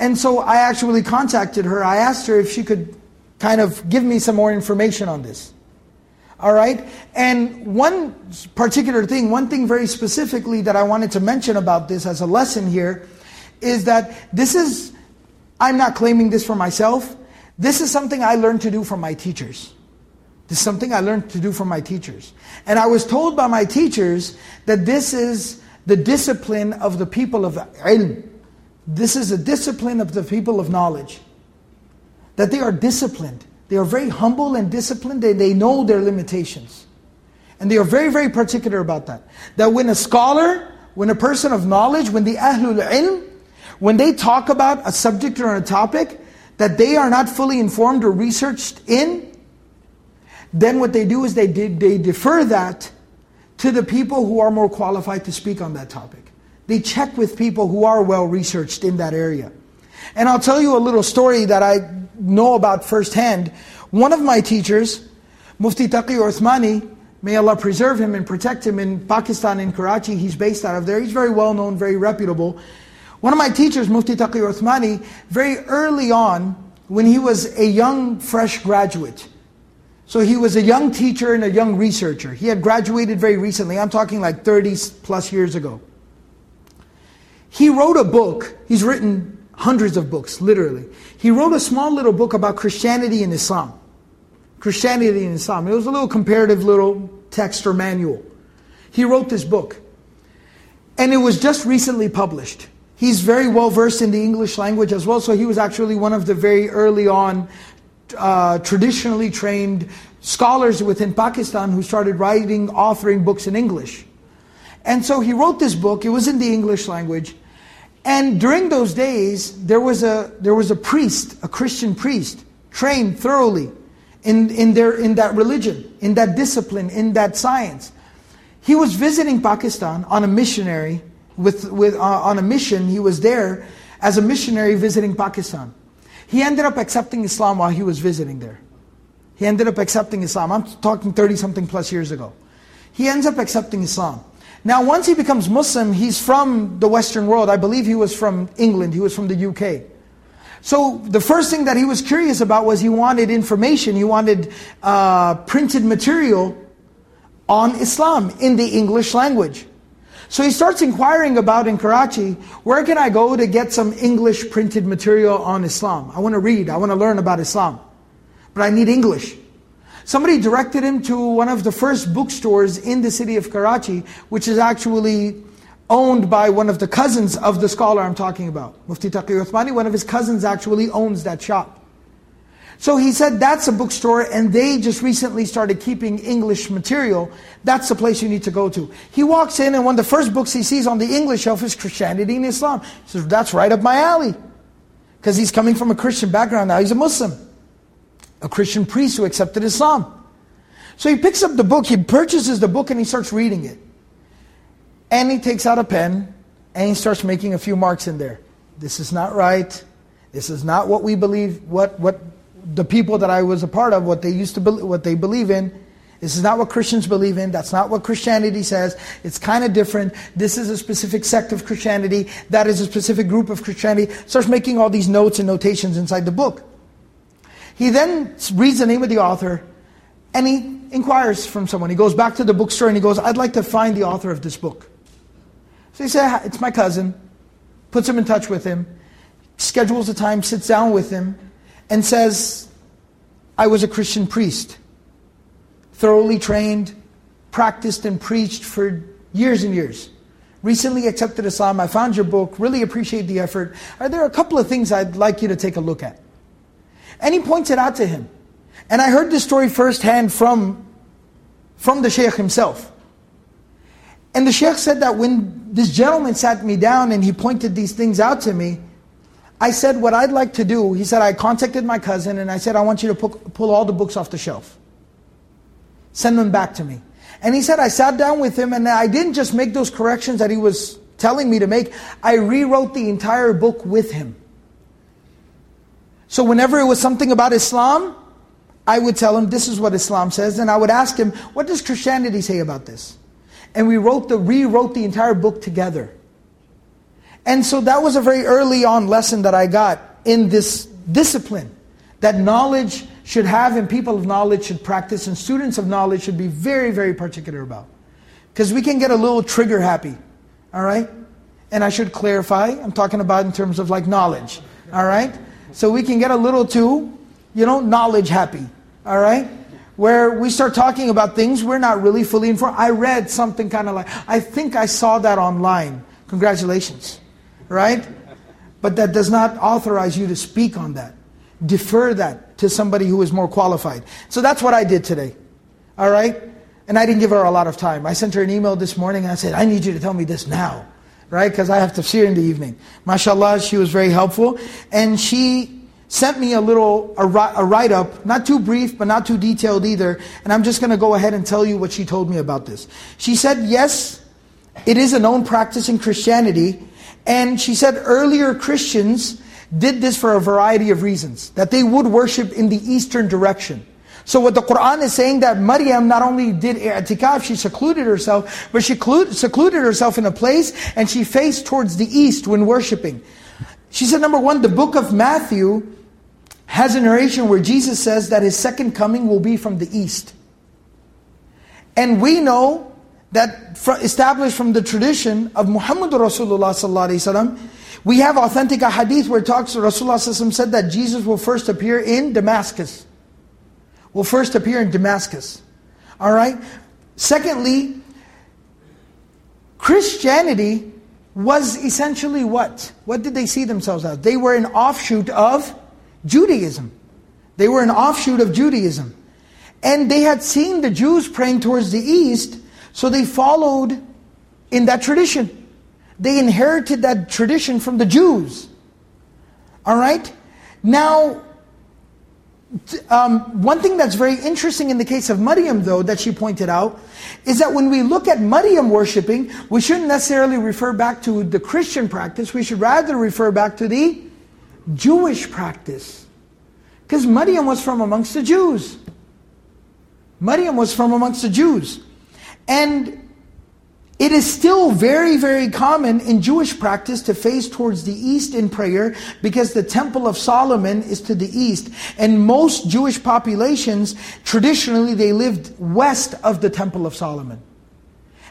And so I actually contacted her. I asked her if she could kind of give me some more information on this. All right? And one particular thing, one thing very specifically that I wanted to mention about this as a lesson here is that this is, I'm not claiming this for myself. This is something I learned to do from my teachers. This is something I learned to do from my teachers. And I was told by my teachers that this is the discipline of the people of ilm. This is a discipline of the people of knowledge. that they are disciplined. They are very humble and disciplined, and they know their limitations. And they are very, very particular about that. That when a scholar, when a person of knowledge, when the Ahlul Ilm, when they talk about a subject or a topic that they are not fully informed or researched in, then what they do is they, they defer that to the people who are more qualified to speak on that topic. They check with people who are well researched in that area. And I'll tell you a little story that I know about firsthand. One of my teachers, Mufti Taqi Uthmani, may Allah preserve him and protect him in Pakistan, in Karachi, he's based out of there. He's very well known, very reputable. One of my teachers, Mufti Taqi Uthmani, very early on, when he was a young, fresh graduate, so he was a young teacher and a young researcher. He had graduated very recently. I'm talking like 30 plus years ago. He wrote a book. He's written hundreds of books, literally. He wrote a small little book about Christianity and Islam. Christianity and Islam. It was a little comparative little text or manual. He wrote this book. And it was just recently published. He's very well versed in the English language as well, so he was actually one of the very early on uh, traditionally trained scholars within Pakistan who started writing, authoring books in English. And so he wrote this book, it was in the English language. And during those days, there was a, there was a priest, a Christian priest, trained thoroughly in, in, their, in that religion, in that discipline, in that science. He was visiting Pakistan on a missionary, with, with, uh, on a mission. He was there as a missionary visiting Pakistan. He ended up accepting Islam while he was visiting there. He ended up accepting Islam. I'm talking 30 something plus years ago. He ends up accepting Islam. Now, once he becomes Muslim, he's from the Western world. I believe he was from England, he was from the UK. So the first thing that he was curious about was he wanted information, he wanted uh, printed material on Islam in the English language. So he starts inquiring about in Karachi, where can I go to get some English printed material on Islam? I want to read, I want to learn about Islam. But I need English. Somebody directed him to one of the first bookstores in the city of Karachi, which is actually owned by one of the cousins of the scholar I'm talking about. Mufti Taqi Uthmani, one of his cousins actually owns that shop. So he said, that's a bookstore, and they just recently started keeping English material. That's the place you need to go to. He walks in, and one of the first books he sees on the English shelf is Christianity and Islam. He says, that's right up my alley. Because he's coming from a Christian background now, he's a Muslim a Christian priest who accepted Islam. So he picks up the book, he purchases the book, and he starts reading it. And he takes out a pen and he starts making a few marks in there. This is not right. This is not what we believe, what, what the people that I was a part of, what they used to be, what they believe in. This is not what Christians believe in. That's not what Christianity says. It's kind of different. This is a specific sect of Christianity. That is a specific group of Christianity. Starts making all these notes and notations inside the book. He then reads the name of the author and he inquires from someone. He goes back to the bookstore and he goes, I'd like to find the author of this book. So he says, It's my cousin. Puts him in touch with him, schedules a time, sits down with him, and says, I was a Christian priest, thoroughly trained, practiced and preached for years and years. Recently accepted Islam. I found your book, really appreciate the effort. Are there a couple of things I'd like you to take a look at? And he pointed it out to him. And I heard this story firsthand from, from the Shaykh himself. And the Shaykh said that when this gentleman sat me down and he pointed these things out to me, I said, what I'd like to do, he said, I contacted my cousin and I said, I want you to pull all the books off the shelf. Send them back to me. And he said, I sat down with him and I didn't just make those corrections that he was telling me to make, I rewrote the entire book with him. So whenever it was something about Islam, I would tell him this is what Islam says, and I would ask him, what does Christianity say about this? And we wrote the rewrote the entire book together. And so that was a very early on lesson that I got in this discipline that knowledge should have and people of knowledge should practice and students of knowledge should be very, very particular about. Because we can get a little trigger happy, all right? And I should clarify, I'm talking about in terms of like knowledge, all right? So we can get a little too, you know, knowledge happy. All right? Where we start talking about things we're not really fully informed. I read something kind of like, I think I saw that online. Congratulations. Right? But that does not authorize you to speak on that. defer that to somebody who is more qualified. So that's what I did today. All right? And I didn't give her a lot of time. I sent her an email this morning and I said, I need you to tell me this now. Right? Because I have tafsir in the evening. MashaAllah, she was very helpful. And she sent me a little, a, a write-up, not too brief, but not too detailed either. And I'm just going to go ahead and tell you what she told me about this. She said, yes, it is a known practice in Christianity. And she said earlier Christians did this for a variety of reasons. That they would worship in the eastern direction. So what the Qur'an is saying that Maryam not only did i'tikaf, she secluded herself, but she secluded herself in a place and she faced towards the east when worshiping. She said, number one, the book of Matthew has a narration where Jesus says that his second coming will be from the east. And we know that established from the tradition of Muhammad Rasulullah sallallahu we have authentic hadith where talks, Rasulullah said that Jesus will first appear in Damascus. Will first appear in Damascus. All right? Secondly, Christianity was essentially what? What did they see themselves as? They were an offshoot of Judaism. They were an offshoot of Judaism. And they had seen the Jews praying towards the east, so they followed in that tradition. They inherited that tradition from the Jews. All right? Now, um, one thing that's very interesting in the case of Maryam, though, that she pointed out, is that when we look at Maryam worshipping, we shouldn't necessarily refer back to the Christian practice, we should rather refer back to the Jewish practice. Because Maryam was from amongst the Jews. Maryam was from amongst the Jews. And it is still very, very common in Jewish practice to face towards the east in prayer because the Temple of Solomon is to the east. And most Jewish populations, traditionally, they lived west of the Temple of Solomon.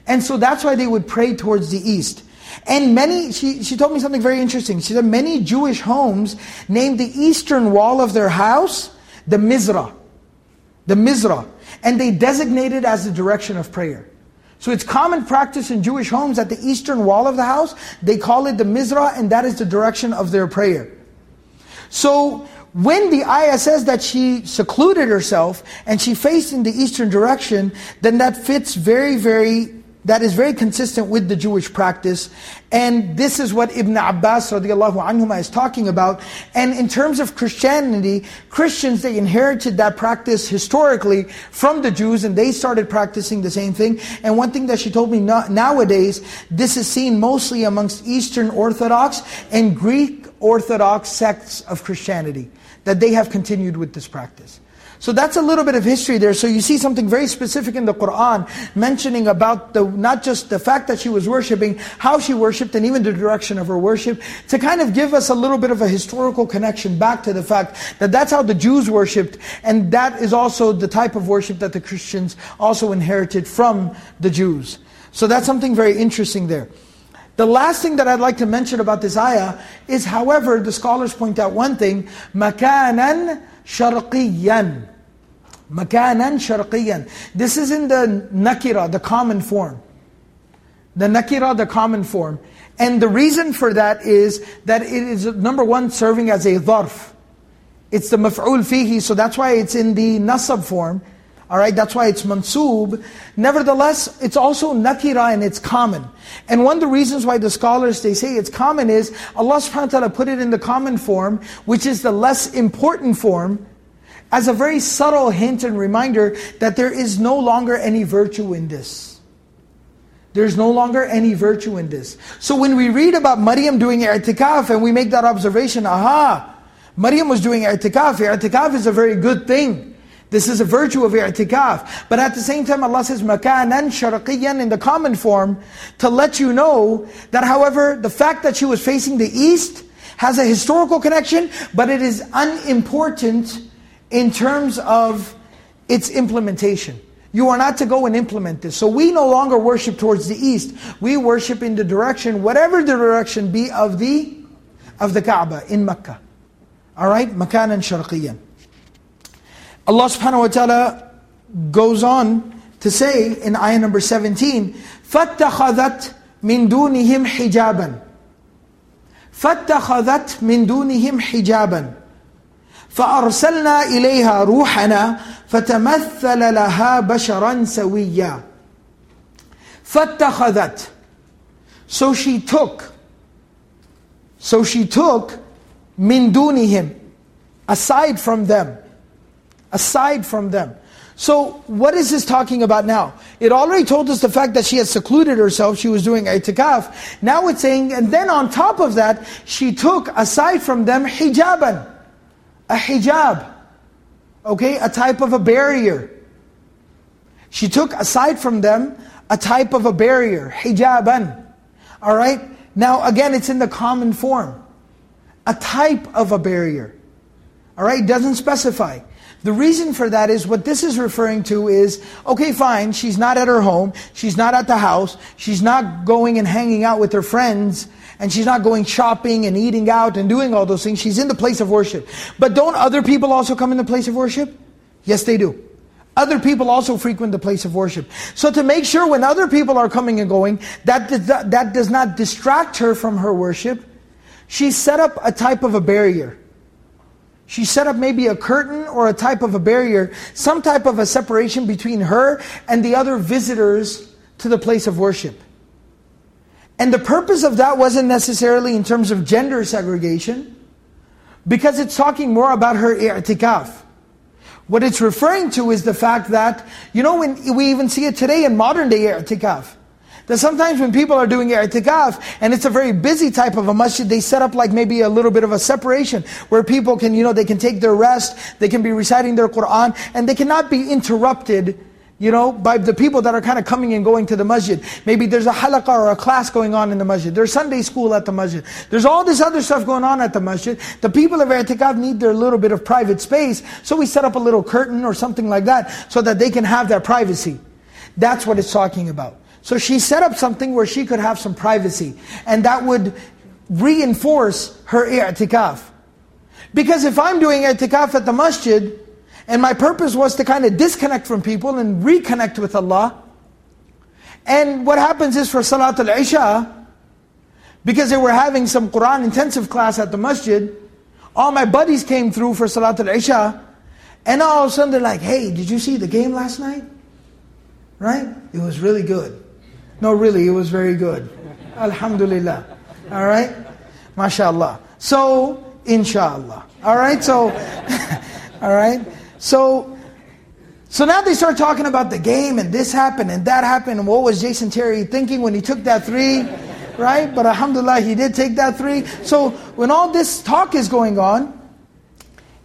And so that's why they would pray towards the east. And many, she, she told me something very interesting. She said many Jewish homes named the eastern wall of their house the Mizrah. The Mizrah. And they designate it as the direction of prayer. So it's common practice in Jewish homes at the eastern wall of the house, they call it the Mizrah and that is the direction of their prayer. So when the ayah says that she secluded herself and she faced in the eastern direction, then that fits very, very that is very consistent with the Jewish practice. And this is what Ibn Abbas radiallahu anhuma is talking about. And in terms of Christianity, Christians, they inherited that practice historically from the Jews and they started practicing the same thing. And one thing that she told me nowadays, this is seen mostly amongst Eastern Orthodox and Greek Orthodox sects of Christianity, that they have continued with this practice. So that's a little bit of history there. So you see something very specific in the Qur'an mentioning about the not just the fact that she was worshipping, how she worshipped, and even the direction of her worship, to kind of give us a little bit of a historical connection back to the fact that that's how the Jews worshipped, and that is also the type of worship that the Christians also inherited from the Jews. So that's something very interesting there. The last thing that I'd like to mention about this ayah is, however, the scholars point out one thing, مَكَانًا شَرْقِيًّا Makanan sharqiyan. This is in the nakira, the common form. The nakira, the common form. And the reason for that is that it is, number one, serving as a dharf. It's the maf'ul fihi, so that's why it's in the nasab form. Alright, that's why it's mansub. Nevertheless, it's also nakira and it's common. And one of the reasons why the scholars, they say it's common is, Allah subhanahu wa ta'ala put it in the common form, which is the less important form, as a very subtle hint and reminder that there is no longer any virtue in this. There's no longer any virtue in this. So when we read about Maryam doing i'tikaf and we make that observation, aha, Maryam was doing i'tikaf. I'tikaf is a very good thing. This is a virtue of i'tikaf. But at the same time, Allah says, makanan sharqiyan in the common form, to let you know that however, the fact that she was facing the east has a historical connection, but it is unimportant in terms of its implementation. You are not to go and implement this. So we no longer worship towards the east. We worship in the direction, whatever the direction be of the of the Kaaba in Mecca. Alright? Makanan sharqiyan. Allah subhanahu wa ta'ala goes on to say in ayah number 17, فَاتَّخَذَتْ مِن دُونِهِمْ حِجَابًا فَاتَّخَذَتْ مِن دُونِهِمْ حِجَابًا فأرسلنا إليها روحنا فتمثل لها بشرا سويا فاتخذت So she took So she took من دونهم aside from them aside from them so what is this talking about now? It already told us the fact that she had secluded herself, she was doing itikaf. Now it's saying, and then on top of that, she took aside from them hijaban, a hijab, okay, a type of a barrier. She took aside from them a type of a barrier, hijaban. All right? Now again, it's in the common form. A type of a barrier. All right? Doesn't specify. The reason for that is what this is referring to is, okay, fine, she's not at her home, she's not at the house, she's not going and hanging out with her friends, and she's not going shopping and eating out and doing all those things. She's in the place of worship. But don't other people also come in the place of worship? Yes, they do. Other people also frequent the place of worship. So to make sure when other people are coming and going, that does not, that does not distract her from her worship, she set up a type of a barrier. She set up maybe a curtain or a type of a barrier, some type of a separation between her and the other visitors to the place of worship. And the purpose of that wasn't necessarily in terms of gender segregation, because it's talking more about her i'tikaf. What it's referring to is the fact that, you know, when we even see it today in modern day i'tikaf. That sometimes when people are doing i'tikaf, and it's a very busy type of a masjid, they set up like maybe a little bit of a separation, where people can, you know, they can take their rest, they can be reciting their Qur'an, and they cannot be interrupted, you know, by the people that are kind of coming and going to the masjid. Maybe there's a halaqah or a class going on in the masjid. There's Sunday school at the masjid. There's all this other stuff going on at the masjid. The people of i'tikaf need their little bit of private space, so we set up a little curtain or something like that, so that they can have their privacy. That's what it's talking about. So she set up something where she could have some privacy. And that would reinforce her i'tikaf. Because if I'm doing i'tikaf at the masjid, and my purpose was to kind of disconnect from people and reconnect with Allah, and what happens is for Salat al-Isha, because they were having some Qur'an intensive class at the masjid, all my buddies came through for Salat al-Isha, and all of a sudden they're like, hey, did you see the game last night? Right? It was really good. No, really, it was very good. Alhamdulillah. All right? MashaAllah. So, inshallah. All right? So, (laughs) all right? So, so now they start talking about the game and this happened and that happened and what was Jason Terry thinking when he took that three, right? But alhamdulillah, he did take that three. So when all this talk is going on,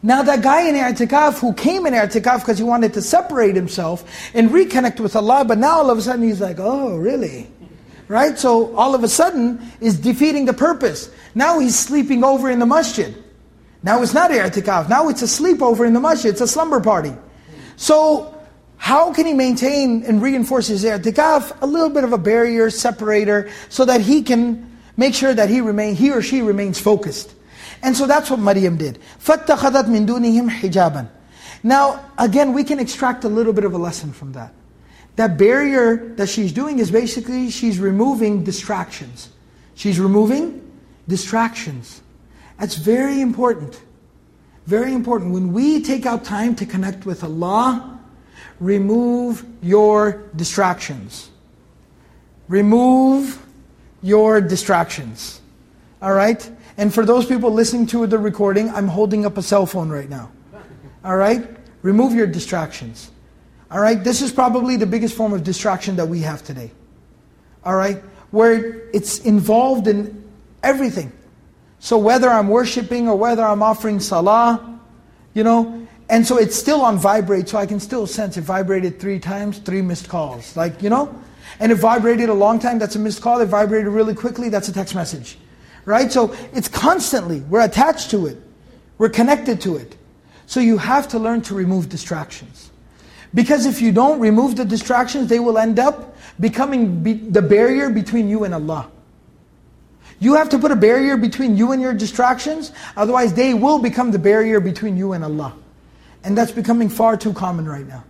now that guy in i'tikaf who came in i'tikaf because he wanted to separate himself and reconnect with Allah, but now all of a sudden he's like, oh, really? Right? So all of a sudden is defeating the purpose. Now he's sleeping over in the masjid. Now it's not i'tikaf. Now it's a sleepover in the masjid. It's a slumber party. So how can he maintain and reinforce his i'tikaf? A little bit of a barrier, separator, so that he can make sure that he remain, he or she remains focused. And so that's what Maryam did. فَاتَّخَذَتْ مِن دُونِهِمْ حِجَابًا Now, again, we can extract a little bit of a lesson from that. That barrier that she's doing is basically, she's removing distractions. She's removing distractions. That's very important. Very important. When we take out time to connect with Allah, remove your distractions. Remove your distractions. All right? And for those people listening to the recording, I'm holding up a cell phone right now. All right? Remove your distractions. All right? This is probably the biggest form of distraction that we have today. All right? Where it's involved in everything. So whether I'm worshiping or whether I'm offering salah, you know, and so it's still on vibrate, so I can still sense it vibrated three times, three missed calls. Like, you know? And it vibrated a long time, that's a missed call. It vibrated really quickly, that's a text message right? So it's constantly, we're attached to it. We're connected to it. So you have to learn to remove distractions. Because if you don't remove the distractions, they will end up becoming be the barrier between you and Allah. You have to put a barrier between you and your distractions, otherwise they will become the barrier between you and Allah. And that's becoming far too common right now.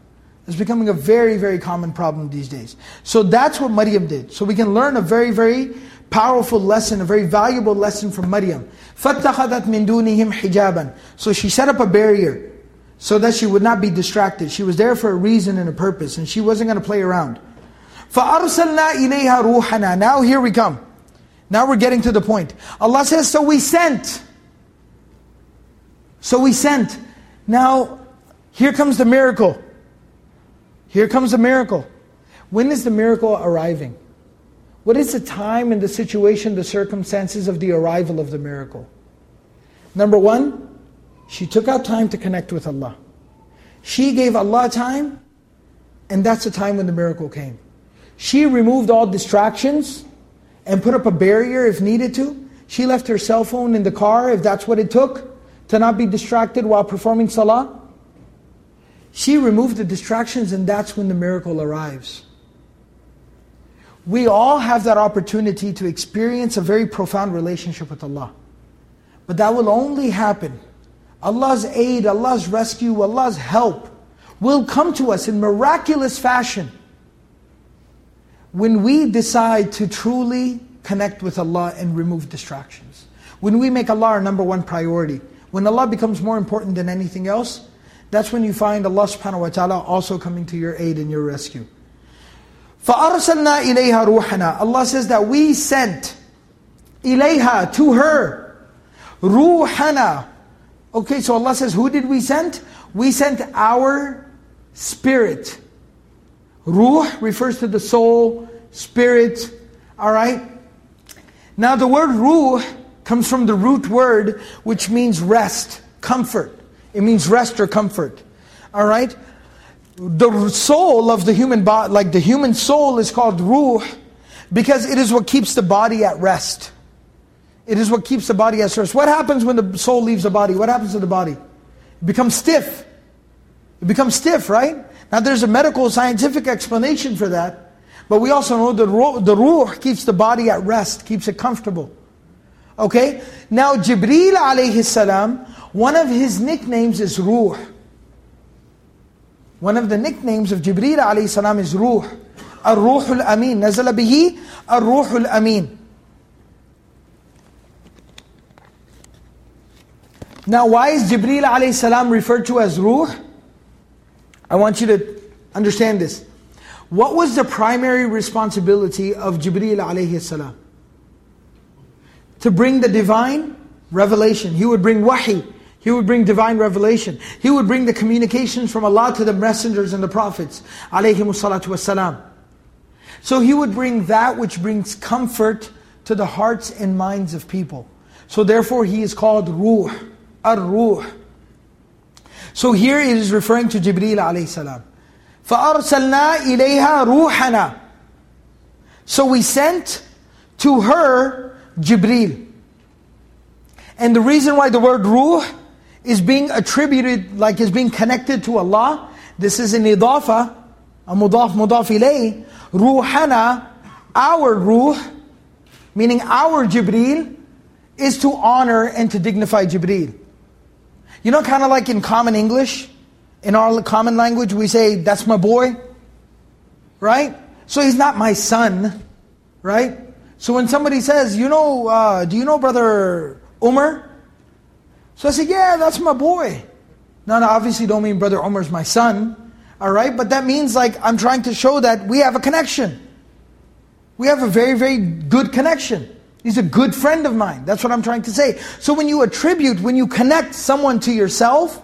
It's becoming a very, very common problem these days. So that's what Maryam did. So we can learn a very, very powerful lesson, a very valuable lesson from Maryam. فَاتَّخَذَتْ مِن دُونِهِمْ حِجَابًا So she set up a barrier so that she would not be distracted. She was there for a reason and a purpose, and she wasn't going to play around. فَأَرْسَلْنَا إِلَيْهَا رُوحَنَا Now here we come. Now we're getting to the point. Allah says, so we sent. So we sent. Now, here comes the miracle. Here comes the miracle. When is the miracle arriving? What is the time and the situation, the circumstances of the arrival of the miracle? Number one, she took out time to connect with Allah. She gave Allah time, and that's the time when the miracle came. She removed all distractions and put up a barrier if needed to. She left her cell phone in the car if that's what it took to not be distracted while performing salah. She removed the distractions and that's when the miracle arrives. We all have that opportunity to experience a very profound relationship with Allah. But that will only happen. Allah's aid, Allah's rescue, Allah's help will come to us in miraculous fashion when we decide to truly connect with Allah and remove distractions. When we make Allah our number one priority. When Allah becomes more important than anything else, that's when you find Allah subhanahu wa ta'ala also coming to your aid and your rescue. فَأَرْسَلْنَا إِلَيْهَا رُوحَنَا Allah says that we sent إِلَيْهَا to her ruhana. Okay, so Allah says, who did we send? We sent our spirit. Ruh refers to the soul, spirit, all right? Now the word ruh comes from the root word which means rest, comfort. It means rest or comfort. All right? The soul of the human body, like the human soul is called ruh because it is what keeps the body at rest. It is what keeps the body at rest. What happens when the soul leaves the body? What happens to the body? It becomes stiff. It becomes stiff, right? Now there's a medical scientific explanation for that. But we also know that the ruh keeps the body at rest, keeps it comfortable. Okay? Now Jibreel alayhi salam, one of his nicknames is Ruh. One of the nicknames of Jibreel alayhi salam is Ruh. Ar-Ruhul Amin. Nazala bihi Ar-Ruhul Amin. Now why is Jibreel alayhi salam referred to as Ruh? I want you to understand this. What was the primary responsibility of Jibreel alayhi salam? To bring the divine revelation. He would bring wahi. He would bring divine revelation. He would bring the communications from Allah to the messengers and the prophets. salatu So he would bring that which brings comfort to the hearts and minds of people. So therefore he is called Ruh, Ar-Ruh. So here it is referring to Jibreel alayhi salam. فَأَرْسَلْنَا إِلَيْهَا رُوحَنَا So we sent to her Jibreel. And the reason why the word ruh is being attributed, like is being connected to Allah, this is an idafa, a mudaf mudaf ilay, ruhana, our ruh, meaning our Jibreel, is to honor and to dignify Jibreel. You know, kind of like in common English, in our common language, we say, that's my boy, right? So he's not my son, right? So when somebody says, you know, uh, do you know Brother Umar? So I say, yeah, that's my boy. No, no, obviously don't mean Brother Umar's my son. All right, but that means like I'm trying to show that we have a connection. We have a very, very good connection. He's a good friend of mine. That's what I'm trying to say. So when you attribute, when you connect someone to yourself,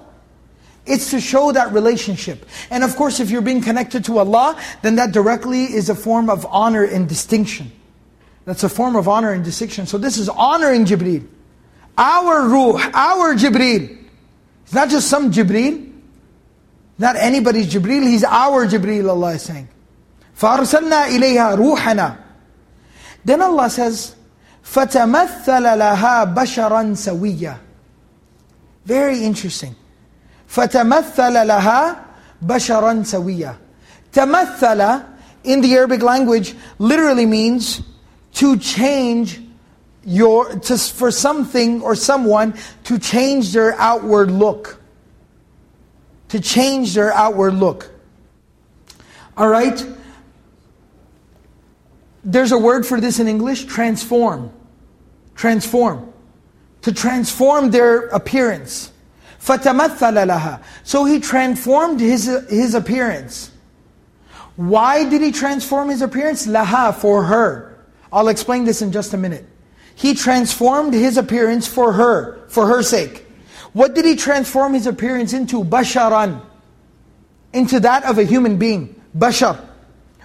it's to show that relationship. And of course, if you're being connected to Allah, then that directly is a form of honor and distinction. That's a form of honor and distinction. So this is honoring Jibreel. Our ruh, our Jibreel. It's not just some Jibreel. Not anybody's Jibreel, he's our Jibreel, Allah is saying. فَأَرْسَلْنَا إِلَيْهَا رُوحَنَا Then Allah says, فَتَمَثَّلَ لَهَا بَشَرًا سَوِيًّا Very interesting. فَتَمَثَّلَ لَهَا بَشَرًا سَوِيًّا تَمَثَّلَ in the Arabic language literally means to change your, to, for something or someone to change their outward look. To change their outward look. All right? there's a word for this in English, transform. Transform. To transform their appearance. فَتَمَثَّلَ لَهَا So he transformed his, his appearance. Why did he transform his appearance? Laha, for her. I'll explain this in just a minute. He transformed his appearance for her, for her sake. What did he transform his appearance into? Basharan. Into that of a human being. Bashar.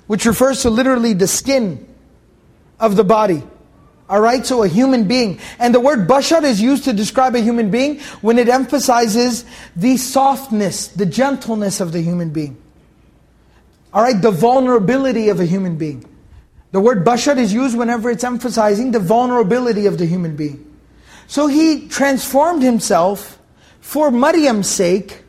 Which refers to literally the skin of the body. Alright, so a human being. And the word bashar is used to describe a human being when it emphasizes the softness, the gentleness of the human being. Alright, the vulnerability of a human being. The word bashar is used whenever it's emphasizing the vulnerability of the human being. So he transformed himself for Maryam's sake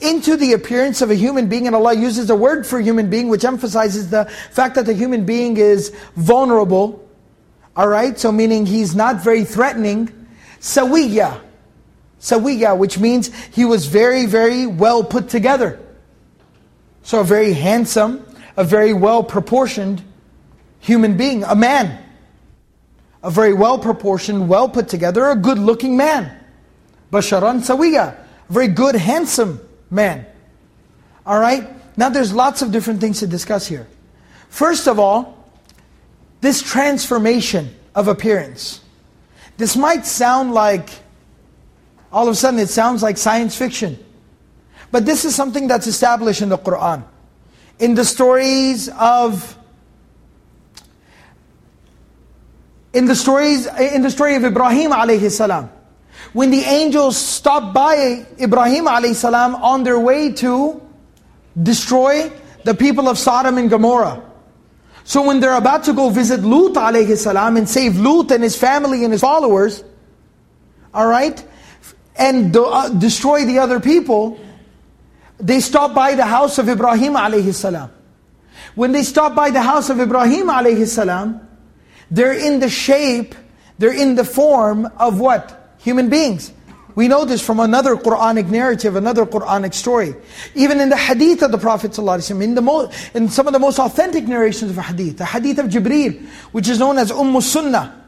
into the appearance of a human being, and Allah uses a word for human being which emphasizes the fact that the human being is vulnerable, all right, so meaning he's not very threatening. Sawiya. Sawiya, which means he was very, very well put together. So a very handsome, a very well proportioned human being, a man. A very well proportioned, well put together, a good looking man. Basharan Sawiya. A very good, handsome man. All right? Now there's lots of different things to discuss here. First of all, this transformation of appearance. This might sound like, all of a sudden it sounds like science fiction. But this is something that's established in the Qur'an. In the stories of in the stories in the story of Ibrahim alayhi salam when the angels stopped by Ibrahim alayhi salam on their way to destroy the people of Sodom and Gomorrah so when they're about to go visit Lut alayhi salam and save Lut and his family and his followers, all right, and do, uh, destroy the other people, they stop by the house of Ibrahim alayhi salam. When they stop by the house of Ibrahim alayhi salam, they're in the shape, they're in the form of what? Human beings. We know this from another Quranic narrative, another Quranic story. Even in the hadith of the Prophet ﷺ, in, the mo- in some of the most authentic narrations of hadith, the hadith of Jibreel, which is known as Umm Sunnah.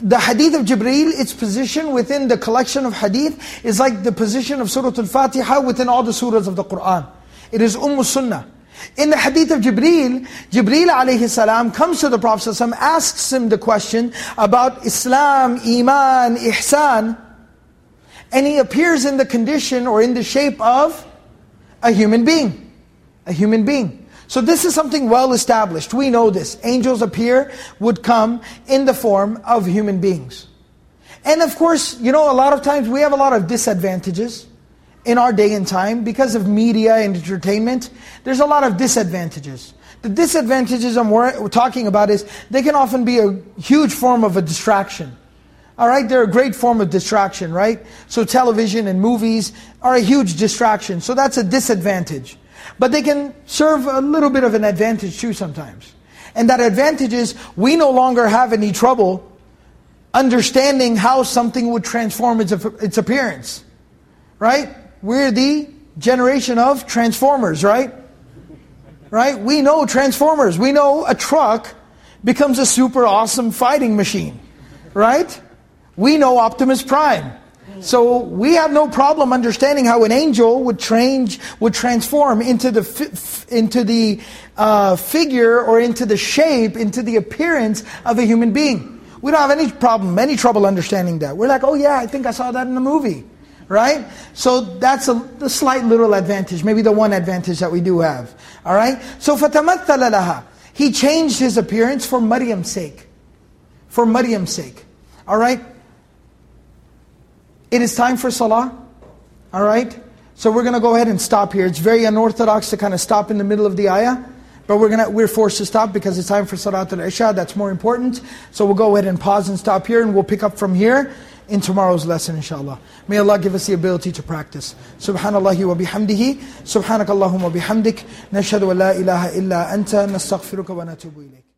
The hadith of Jibreel, its position within the collection of hadith is like the position of Surah Al-Fatiha within all the surahs of the Qur'an. It is Umm Sunnah. In the hadith of Jibreel, Jibreel alayhi salam comes to the Prophet ﷺ, asks him the question about Islam, Iman, Ihsan, and he appears in the condition or in the shape of a human being. A human being. So this is something well established. We know this. Angels appear, would come in the form of human beings. And of course, you know, a lot of times we have a lot of disadvantages in our day and time because of media and entertainment. There's a lot of disadvantages. The disadvantages I'm talking about is they can often be a huge form of a distraction. All right, they're a great form of distraction, right? So television and movies are a huge distraction. So that's a disadvantage. But they can serve a little bit of an advantage too sometimes. And that advantage is we no longer have any trouble understanding how something would transform its, its appearance. Right? We're the generation of transformers, right? Right? We know transformers. We know a truck becomes a super awesome fighting machine. Right? We know Optimus Prime. So we have no problem understanding how an angel would change, would transform into the into the uh, figure or into the shape, into the appearance of a human being. We don't have any problem, any trouble understanding that. We're like, oh yeah, I think I saw that in the movie, right? So that's a, a slight little advantage, maybe the one advantage that we do have. All right. So فَتَمَثَّلَ لَهَا He changed his appearance for Maryam's sake, for Maryam's sake. All right. It is time for salah. All right? So we're going to go ahead and stop here. It's very unorthodox to kind of stop in the middle of the ayah. But we're gonna we're forced to stop because it's time for Salat al-Isha. That's more important. So we'll go ahead and pause and stop here and we'll pick up from here in tomorrow's lesson inshallah. May Allah give us the ability to practice. Subhanallah wa bihamdihi. Subhanakallahumma bihamdik. Nashhadu an la ilaha illa anta nastaghfiruka wa natubu ilayk.